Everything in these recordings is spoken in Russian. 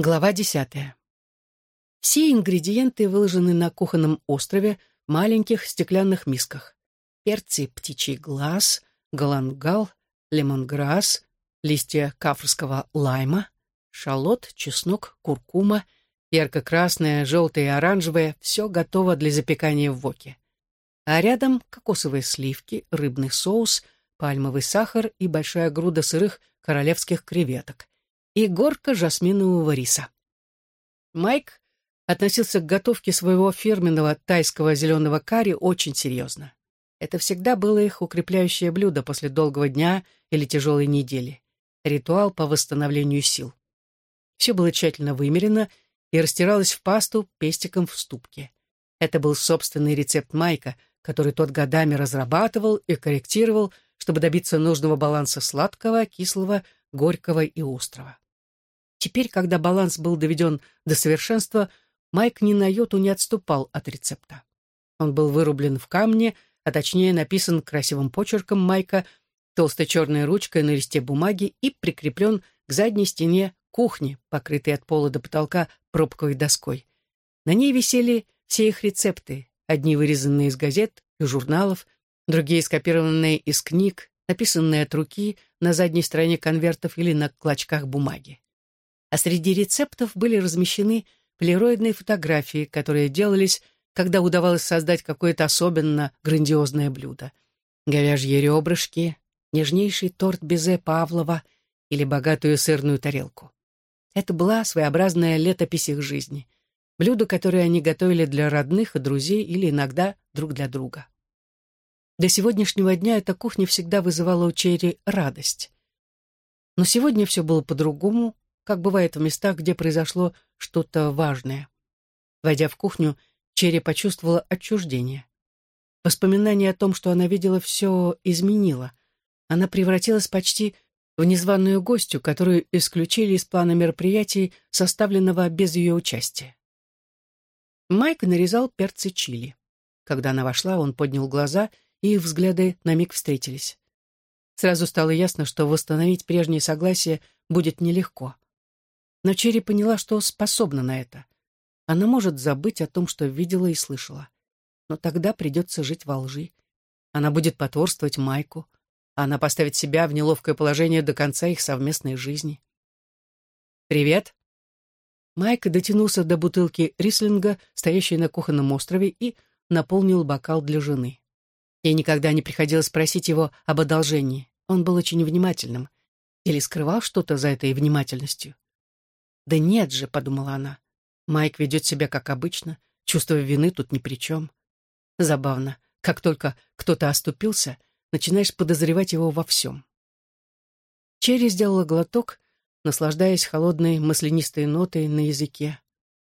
Глава десятая. Все ингредиенты выложены на кухонном острове в маленьких стеклянных мисках. Перцы птичий глаз, галангал, лемонграсс, листья кафрского лайма, шалот, чеснок, куркума, ярко-красное, желтое и оранжевое — все готово для запекания в воке. А рядом кокосовые сливки, рыбный соус, пальмовый сахар и большая груда сырых королевских креветок и горка жасминового риса. Майк относился к готовке своего фирменного тайского зеленого карри очень серьезно. Это всегда было их укрепляющее блюдо после долгого дня или тяжелой недели. Ритуал по восстановлению сил. Все было тщательно вымерено и растиралось в пасту пестиком в ступке. Это был собственный рецепт Майка, который тот годами разрабатывал и корректировал, чтобы добиться нужного баланса сладкого, кислого, горького и острого. Теперь, когда баланс был доведен до совершенства, Майк ни на йоту не отступал от рецепта. Он был вырублен в камне, а точнее написан красивым почерком Майка толстой черной ручкой на листе бумаги и прикреплен к задней стене кухни, покрытой от пола до потолка пробковой доской. На ней висели все их рецепты, одни вырезанные из газет и журналов, другие скопированные из книг, написанные от руки на задней стороне конвертов или на клочках бумаги а среди рецептов были размещены полироидные фотографии, которые делались, когда удавалось создать какое-то особенно грандиозное блюдо. Говяжьи ребрышки, нежнейший торт безе Павлова или богатую сырную тарелку. Это была своеобразная летопись их жизни. Блюдо, которое они готовили для родных и друзей или иногда друг для друга. До сегодняшнего дня эта кухня всегда вызывала у Черри радость. Но сегодня все было по-другому, как бывает в местах, где произошло что-то важное. Войдя в кухню, Черри почувствовала отчуждение. Воспоминание о том, что она видела, все изменило. Она превратилась почти в незваную гостью, которую исключили из плана мероприятий, составленного без ее участия. Майк нарезал перцы чили. Когда она вошла, он поднял глаза, и их взгляды на миг встретились. Сразу стало ясно, что восстановить прежнее согласие будет нелегко. Но Черри поняла, что способна на это. Она может забыть о том, что видела и слышала. Но тогда придется жить во лжи. Она будет потворствовать Майку. Она поставит себя в неловкое положение до конца их совместной жизни. «Привет!» Майк дотянулся до бутылки рислинга, стоящей на кухонном острове, и наполнил бокал для жены. Ей никогда не приходилось просить его об одолжении. Он был очень внимательным. Или скрывал что-то за этой внимательностью. «Да нет же», — подумала она. Майк ведет себя как обычно, чувство вины тут ни при чем. Забавно, как только кто-то оступился, начинаешь подозревать его во всем. Черри сделала глоток, наслаждаясь холодной маслянистой нотой на языке.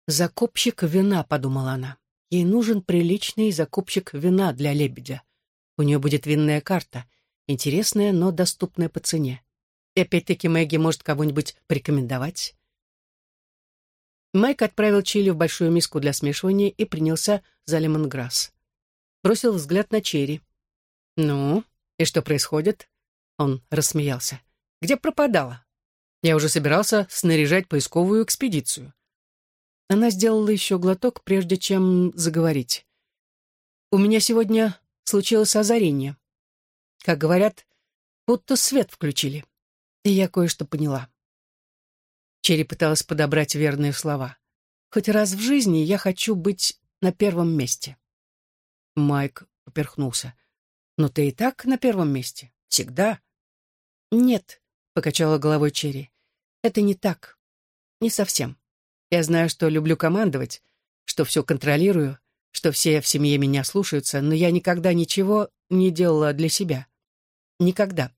«Закупщик вина», — подумала она. «Ей нужен приличный закупщик вина для лебедя. У нее будет винная карта, интересная, но доступная по цене. И опять-таки Мэгги может кого-нибудь порекомендовать. Майк отправил чили в большую миску для смешивания и принялся за лемонграсс. Бросил взгляд на Черри. «Ну, и что происходит?» Он рассмеялся. «Где пропадала? Я уже собирался снаряжать поисковую экспедицию». Она сделала еще глоток, прежде чем заговорить. «У меня сегодня случилось озарение. Как говорят, будто свет включили. И я кое-что поняла. Черри пыталась подобрать верные слова. «Хоть раз в жизни я хочу быть на первом месте». Майк поперхнулся. «Но ты и так на первом месте. Всегда». «Нет», — покачала головой Черри. «Это не так. Не совсем. Я знаю, что люблю командовать, что все контролирую, что все в семье меня слушаются, но я никогда ничего не делала для себя. Никогда».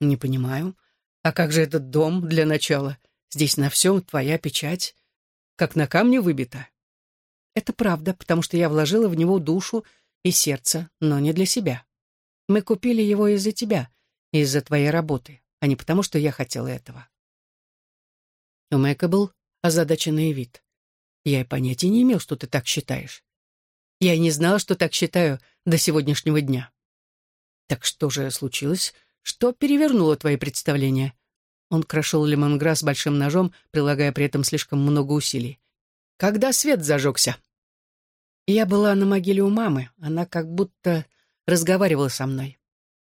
«Не понимаю. А как же этот дом для начала? Здесь на всем твоя печать, как на камне выбита. Это правда, потому что я вложила в него душу и сердце, но не для себя. Мы купили его из-за тебя, из-за твоей работы, а не потому, что я хотела этого. У Мэка был озадаченный вид. Я и понятия не имел, что ты так считаешь. Я и не знала, что так считаю до сегодняшнего дня. Так что же случилось? Что перевернуло твои представления? Он крошил лемонграсс большим ножом, прилагая при этом слишком много усилий. «Когда свет зажегся?» Я была на могиле у мамы. Она как будто разговаривала со мной.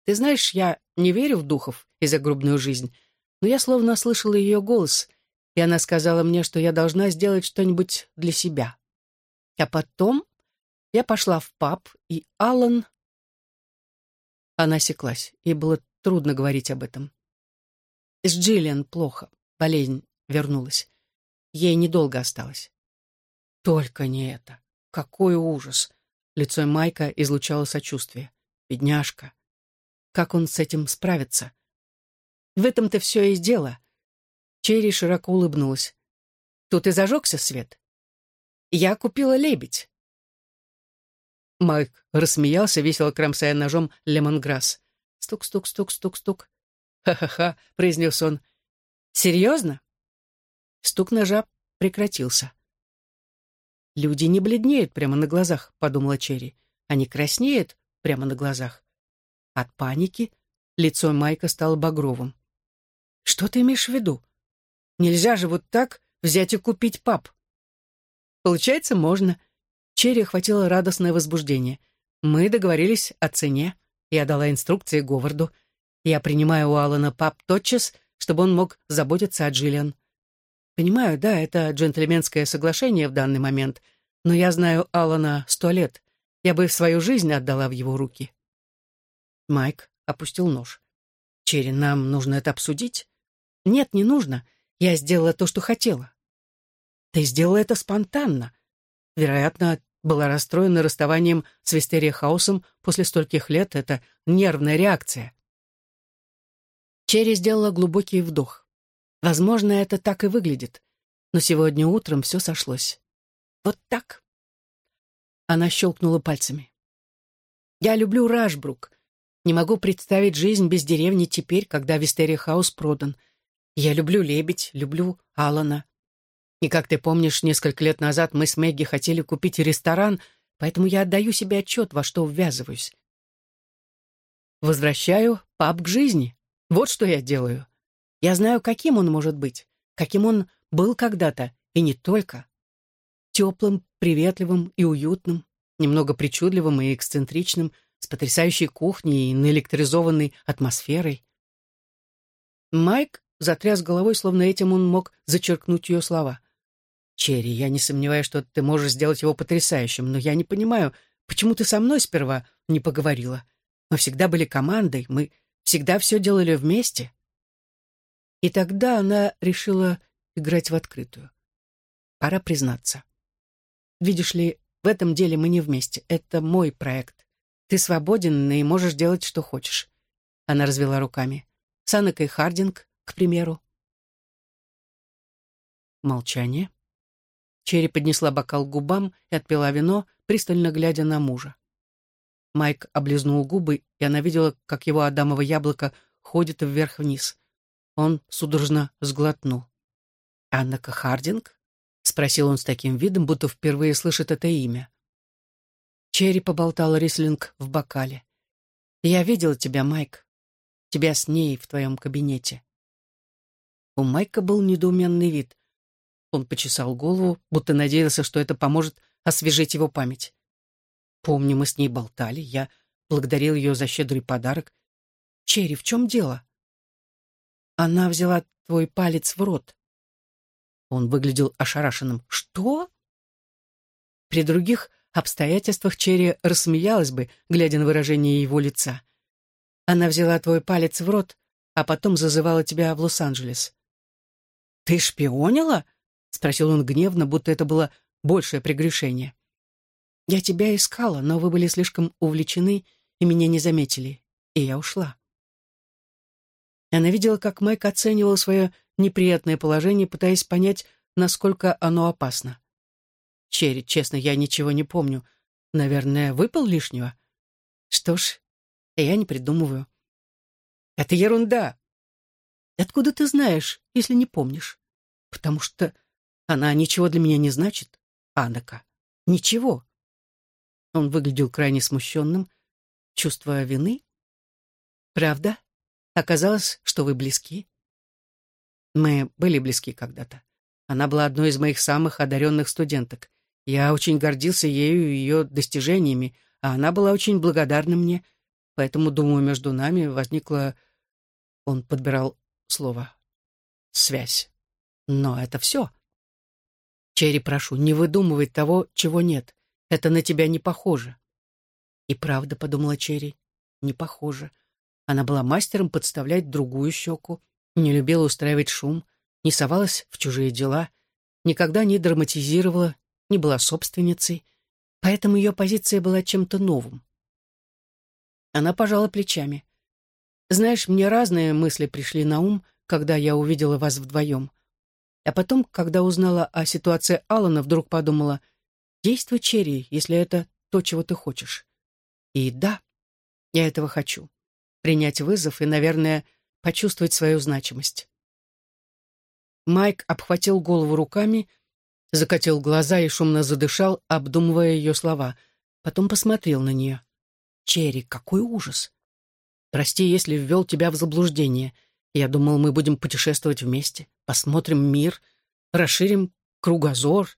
Ты знаешь, я не верю в духов и загробную жизнь, но я словно слышала ее голос, и она сказала мне, что я должна сделать что-нибудь для себя. А потом я пошла в паб, и Аллан... Она осеклась, и было трудно говорить об этом. С Джиллиан плохо, болезнь вернулась. Ей недолго осталось. Только не это. Какой ужас! Лицо Майка излучало сочувствие. Бедняжка. Как он с этим справится? В этом-то все и дело. Черри широко улыбнулась. Тут и зажегся свет. Я купила лебедь. Майк рассмеялся, весело кромсая ножом лемонграсс. Стук-стук-стук-стук-стук. «Ха-ха-ха», — произнес он. «Серьезно?» Стук ножа прекратился. «Люди не бледнеют прямо на глазах», — подумала Черри. «Они краснеют прямо на глазах». От паники лицо Майка стало багровым. «Что ты имеешь в виду? Нельзя же вот так взять и купить пап». «Получается, можно». Черри охватило радостное возбуждение. «Мы договорились о цене. Я дала инструкции Говарду. Я принимаю у Алана пап тотчас, чтобы он мог заботиться о Джиллиан. Понимаю, да, это джентльменское соглашение в данный момент, но я знаю Алана сто лет. Я бы свою жизнь отдала в его руки. Майк опустил нож. Черри, нам нужно это обсудить? Нет, не нужно. Я сделала то, что хотела. Ты сделала это спонтанно. Вероятно, была расстроена расставанием с Вистерия Хаусом после стольких лет. Это нервная реакция. Черри сделала глубокий вдох. Возможно, это так и выглядит. Но сегодня утром все сошлось. Вот так. Она щелкнула пальцами. Я люблю Рашбрук. Не могу представить жизнь без деревни теперь, когда Вистерия Хаус продан. Я люблю лебедь, люблю Алана. И как ты помнишь, несколько лет назад мы с Мэгги хотели купить ресторан, поэтому я отдаю себе отчет, во что ввязываюсь. Возвращаю паб к жизни. Вот что я делаю. Я знаю, каким он может быть, каким он был когда-то, и не только. Теплым, приветливым и уютным, немного причудливым и эксцентричным, с потрясающей кухней и наэлектризованной атмосферой. Майк затряс головой, словно этим он мог зачеркнуть ее слова. «Черри, я не сомневаюсь, что ты можешь сделать его потрясающим, но я не понимаю, почему ты со мной сперва не поговорила? Мы всегда были командой, мы всегда все делали вместе». И тогда она решила играть в открытую. Пора признаться. Видишь ли, в этом деле мы не вместе. Это мой проект. Ты свободен и можешь делать, что хочешь. Она развела руками. Санек и Хардинг, к примеру. Молчание. Черри поднесла бокал к губам и отпила вино, пристально глядя на мужа. Майк облизнул губы, и она видела, как его адамово яблоко ходит вверх-вниз. Он судорожно сглотнул. «Аннака Хардинг?» — спросил он с таким видом, будто впервые слышит это имя. Черри поболтала рислинг в бокале. «Я видела тебя, Майк. Тебя с ней в твоем кабинете». У Майка был недоуменный вид. Он почесал голову, будто надеялся, что это поможет освежить его память. Помню, мы с ней болтали, я благодарил ее за щедрый подарок. «Черри, в чем дело?» Она взяла твой палец в рот. Он выглядел ошарашенным. Что? При других обстоятельствах Черри рассмеялась бы, глядя на выражение его лица. Она взяла твой палец в рот, а потом зазывала тебя в Лос-Анджелес. «Ты шпионила?» — спросил он гневно, будто это было большее прегрешение. «Я тебя искала, но вы были слишком увлечены и меня не заметили, и я ушла». Она видела, как Майк оценивал свое неприятное положение, пытаясь понять, насколько оно опасно. «Черри, честно, я ничего не помню. Наверное, выпал лишнего?» «Что ж, я не придумываю». «Это ерунда!» «Откуда ты знаешь, если не помнишь?» «Потому что она ничего для меня не значит, Анака. Ничего». Он выглядел крайне смущенным, чувствуя вины. «Правда?» Оказалось, что вы близки. Мы были близки когда-то. Она была одной из моих самых одаренных студенток. Я очень гордился ею и ее достижениями, а она была очень благодарна мне, поэтому, думаю, между нами возникла... Он подбирал слово. Связь. Но это все. Черри, прошу, не выдумывай того, чего нет. Это на тебя не похоже. И правда, подумала Черри, не похоже. Она была мастером подставлять другую щеку, не любила устраивать шум, не совалась в чужие дела, никогда не драматизировала, не была собственницей, поэтому ее позиция была чем-то новым. Она пожала плечами. «Знаешь, мне разные мысли пришли на ум, когда я увидела вас вдвоем. А потом, когда узнала о ситуации Алана, вдруг подумала, действуй, Черри, если это то, чего ты хочешь. И да, я этого хочу. Принять вызов и, наверное, почувствовать свою значимость. Майк обхватил голову руками, закатил глаза и шумно задышал, обдумывая ее слова. Потом посмотрел на нее. «Черри, какой ужас! Прости, если ввел тебя в заблуждение. Я думал, мы будем путешествовать вместе, посмотрим мир, расширим кругозор.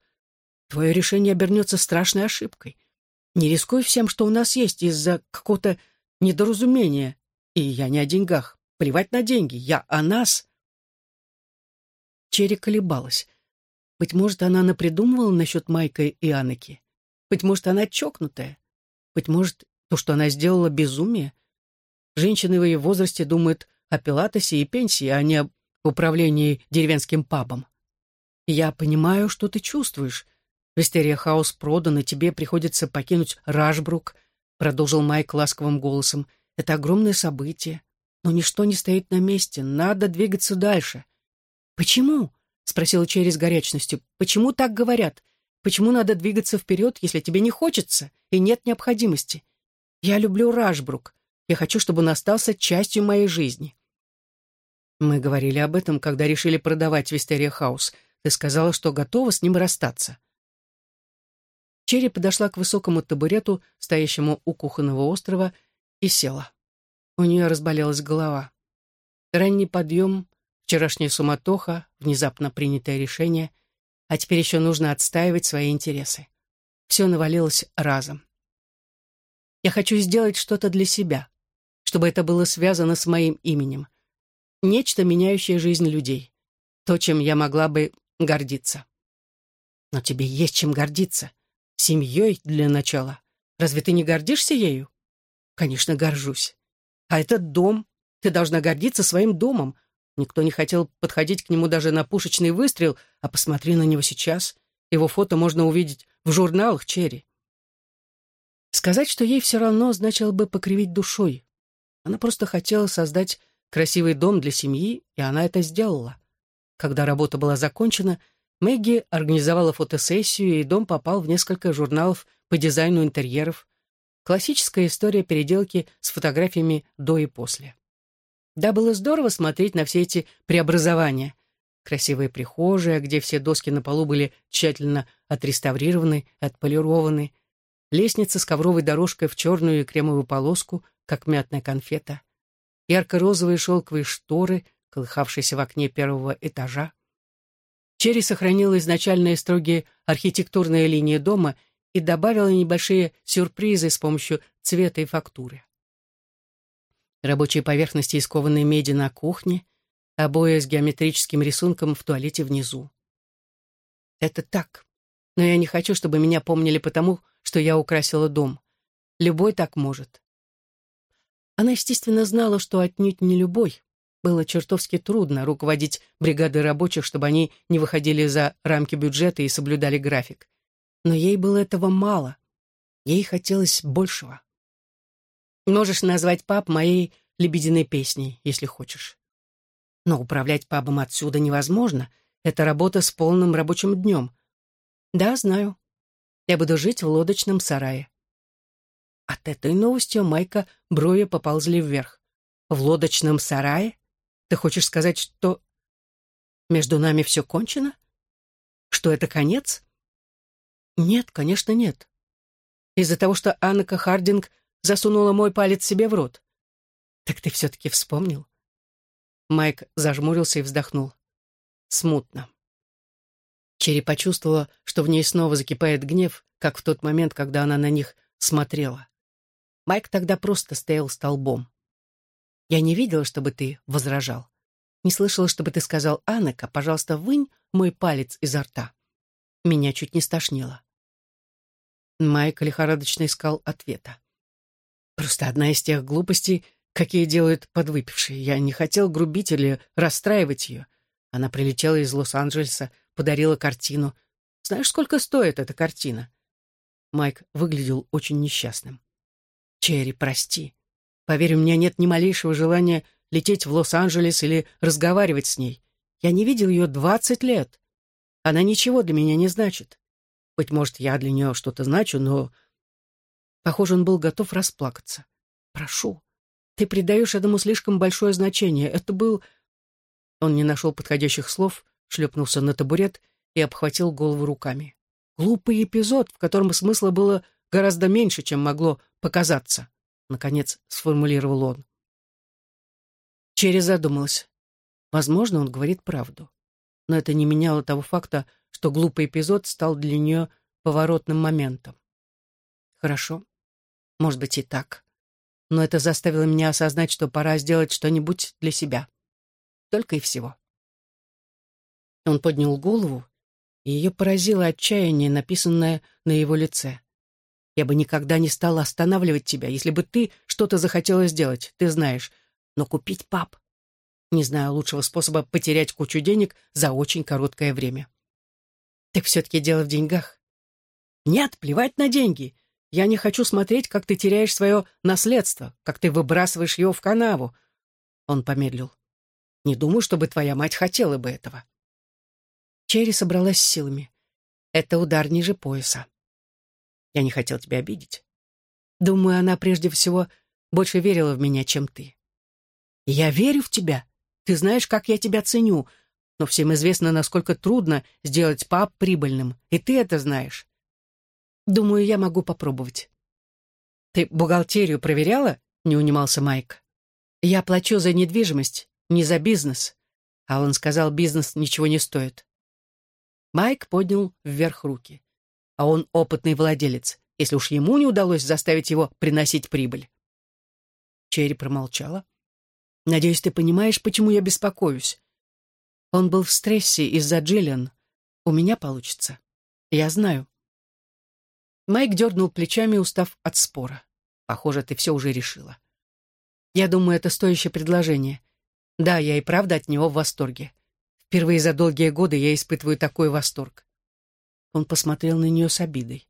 Твое решение обернется страшной ошибкой. Не рискуй всем, что у нас есть, из-за какого-то недоразумения. И я не о деньгах. Плевать на деньги. Я о нас. Черри колебалась. Быть может, она напридумывала насчет Майка и Аннеки. Быть может, она чокнутая. Быть может, то, что она сделала, безумие. Женщины в ее возрасте думают о пилатесе и пенсии, а не об управлении деревенским пабом. Я понимаю, что ты чувствуешь. Вестерия Хаус продан, и тебе приходится покинуть Рашбрук, продолжил Майк ласковым голосом. Это огромное событие. Но ничто не стоит на месте. Надо двигаться дальше. Почему? Спросила Черри с горячностью. Почему так говорят? Почему надо двигаться вперед, если тебе не хочется и нет необходимости? Я люблю Рашбрук. Я хочу, чтобы он остался частью моей жизни. Мы говорили об этом, когда решили продавать Вистерия Хаус. Ты сказала, что готова с ним расстаться. Черри подошла к высокому табурету, стоящему у кухонного острова, и села. У нее разболелась голова. Ранний подъем, вчерашняя суматоха, внезапно принятое решение, а теперь еще нужно отстаивать свои интересы. Все навалилось разом. Я хочу сделать что-то для себя, чтобы это было связано с моим именем нечто, меняющее жизнь людей. То, чем я могла бы гордиться. Но тебе есть чем гордиться. Семьей для начала. Разве ты не гордишься ею? Конечно, горжусь. А этот дом, ты должна гордиться своим домом. Никто не хотел подходить к нему даже на пушечный выстрел, а посмотри на него сейчас. Его фото можно увидеть в журналах Черри. Сказать, что ей все равно, значило бы покривить душой. Она просто хотела создать красивый дом для семьи, и она это сделала. Когда работа была закончена, Мэгги организовала фотосессию, и дом попал в несколько журналов по дизайну интерьеров. Классическая история переделки с фотографиями до и после. Да, было здорово смотреть на все эти преобразования. Красивая прихожая, где все доски на полу были тщательно отреставрированы, отполированы. Лестница с ковровой дорожкой в черную и кремовую полоску, как мятная конфета ярко-розовые шелковые шторы, колыхавшиеся в окне первого этажа. Черри сохранила изначальные строгие архитектурные линии дома и добавила небольшие сюрпризы с помощью цвета и фактуры. Рабочие поверхности из кованой меди на кухне, обои с геометрическим рисунком в туалете внизу. Это так. Но я не хочу, чтобы меня помнили потому, что я украсила дом. Любой так может. Она, естественно, знала, что отнюдь не любой. Было чертовски трудно руководить бригадой рабочих, чтобы они не выходили за рамки бюджета и соблюдали график. Но ей было этого мало. Ей хотелось большего. Можешь назвать паб моей лебединой песней, если хочешь. Но управлять пабом отсюда невозможно. Это работа с полным рабочим днем. Да, знаю. Я буду жить в лодочном сарае. От этой новости у Майка брови поползли вверх. «В лодочном сарае? Ты хочешь сказать, что между нами все кончено? Что это конец?» «Нет, конечно, нет. Из-за того, что Аннека Хардинг засунула мой палец себе в рот. Так ты все-таки вспомнил?» Майк зажмурился и вздохнул. смутно. Черри почувствовала, что в ней снова закипает гнев, как в тот момент, когда она на них смотрела. Майк тогда просто стоял столбом. «Я не видела, чтобы ты возражал. Не слышала, чтобы ты сказал, Аннека, пожалуйста, вынь мой палец изо рта». Меня чуть не стошнило. Майк лихорадочно искал ответа. Просто одна из тех глупостей, какие делают подвыпившие. Я не хотел грубить или расстраивать ее. Она прилетела из Лос-Анджелеса, подарила картину. Знаешь, сколько стоит эта картина? Майк выглядел очень несчастным. «Черри, прости. Поверь, у меня нет ни малейшего желания лететь в Лос-Анджелес или разговаривать с ней. Я не видел ее двадцать лет. Она ничего для меня не значит. Быть может, я для нее что-то значу, но...» Похоже, он был готов расплакаться. «Прошу, ты придаешь этому слишком большое значение. Это был...» Он не нашел подходящих слов, шлепнулся на табурет и обхватил голову руками. Глупый эпизод, в котором смысла было гораздо меньше, чем могло показаться, наконец сформулировал он. Черри задумалась. Возможно, он говорит правду. Но это не меняло того факта, что глупый эпизод стал для нее поворотным моментом. Хорошо. Может быть и так. Но это заставило меня осознать, что пора сделать что-нибудь для себя. Только и всего. Он поднял голову, и ее поразило отчаяние, написанное на его лице. «Я бы никогда не стала останавливать тебя, если бы ты что-то захотела сделать, ты знаешь. Но купить пап? Не знаю лучшего способа потерять кучу денег за очень короткое время». «Так все-таки дело в деньгах?» «Нет, плевать на деньги. Я не хочу смотреть, как ты теряешь свое наследство, как ты выбрасываешь его в канаву». Он помедлил. «Не думаю, чтобы твоя мать хотела бы этого». Черри собралась с силами. Это удар ниже пояса. Я не хотел тебя обидеть. Думаю, она прежде всего больше верила в меня, чем ты. Я верю в тебя. Ты знаешь, как я тебя ценю. Но всем известно, насколько трудно сделать пап прибыльным. И ты это знаешь. Думаю, я могу попробовать. Ты бухгалтерию проверяла? Не унимался Майк. Я плачу за недвижимость, не за бизнес. Аллан сказал, бизнес ничего не стоит. Майк поднял вверх руки. А он опытный владелец, если уж ему не удалось заставить его приносить прибыль. Черри промолчала. «Надеюсь, ты понимаешь, почему я беспокоюсь. Он был в стрессе из-за Джиллиан. У меня получится. Я знаю». Майк дернул плечами, устав от спора. «Похоже, ты все уже решила». «Я думаю, это стоящее предложение. Да, я и правда от него в восторге. Впервые за долгие годы я испытываю такой восторг. Он посмотрел на нее с обидой.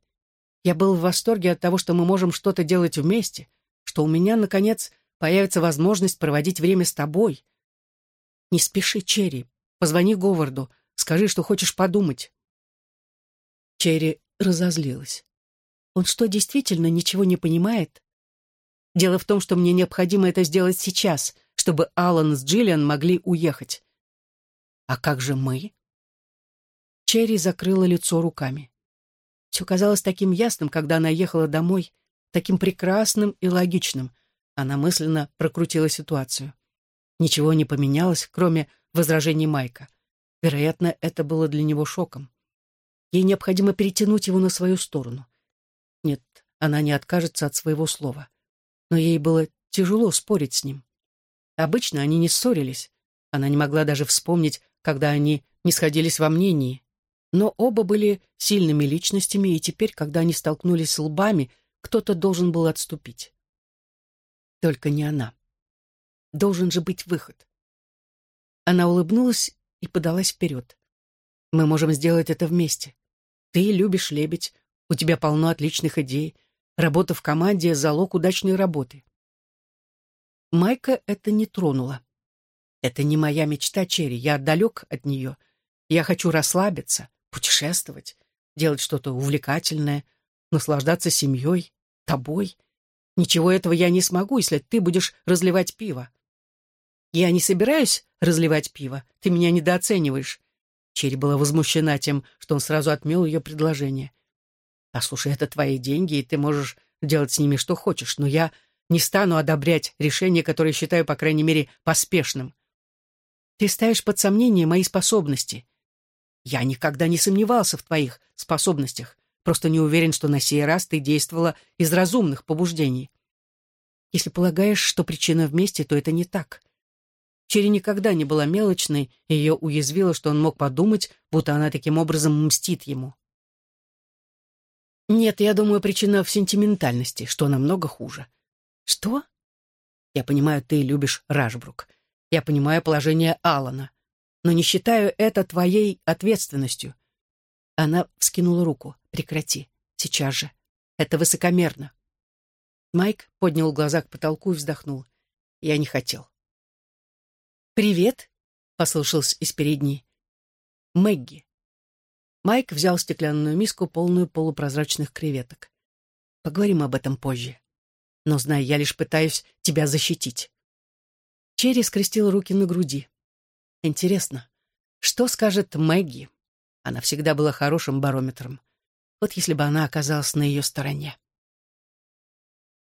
Я был в восторге от того, что мы можем что-то делать вместе, что у меня, наконец, появится возможность проводить время с тобой. Не спеши, Черри. Позвони Говарду. Скажи, что хочешь подумать. Черри разозлилась. Он что, действительно ничего не понимает? Дело в том, что мне необходимо это сделать сейчас, чтобы Алан с Джиллиан могли уехать. А как же мы? Черри закрыла лицо руками. Все казалось таким ясным, когда она ехала домой, таким прекрасным и логичным. Она мысленно прокрутила ситуацию. Ничего не поменялось, кроме возражений Майка. Вероятно, это было для него шоком. Ей необходимо перетянуть его на свою сторону. Нет, она не откажется от своего слова. Но ей было тяжело спорить с ним. Обычно они не ссорились. Она не могла даже вспомнить, когда они не сходились во мнении. Но оба были сильными личностями, и теперь, когда они столкнулись с лбами, кто-то должен был отступить. Только не она. Должен же быть выход. Она улыбнулась и подалась вперед. Мы можем сделать это вместе. Ты любишь лебедь, у тебя полно отличных идей. Работа в команде — залог удачной работы. Майка это не тронуло. Это не моя мечта, Черри, я далек от нее. Я хочу расслабиться, путешествовать, делать что-то увлекательное, наслаждаться семьей, тобой. Ничего этого я не смогу, если ты будешь разливать пиво. Я не собираюсь разливать пиво, ты меня недооцениваешь. Черри была возмущена тем, что он сразу отмел ее предложение. «Послушай, это твои деньги, и ты можешь делать с ними что хочешь, но я не стану одобрять решение, которое считаю, по крайней мере, поспешным. Ты ставишь под сомнение мои способности. Я никогда не сомневался в твоих способностях, просто не уверен, что на сей раз ты действовала из разумных побуждений. Если полагаешь, что причина вместе, то это не так. Черри никогда не была мелочной, и ее уязвило, что он мог подумать, будто она таким образом мстит ему. Нет, я думаю, причина в сентиментальности, что намного хуже. Что? Я понимаю, ты любишь Рашбрук. Я понимаю положение Алана, но не считаю это твоей ответственностью. Она вскинула руку. Прекрати. Сейчас же. Это высокомерно. Майк поднял глаза к потолку и вздохнул. Я не хотел. «Привет», — послышался из передней. «Мэгги». Майк взял стеклянную миску, полную полупрозрачных креветок. «Поговорим об этом позже. Но, знай, я лишь пытаюсь тебя защитить». Черри скрестил руки на груди. «Интересно, что скажет Мэгги?» Она всегда была хорошим барометром. Вот если бы она оказалась на ее стороне.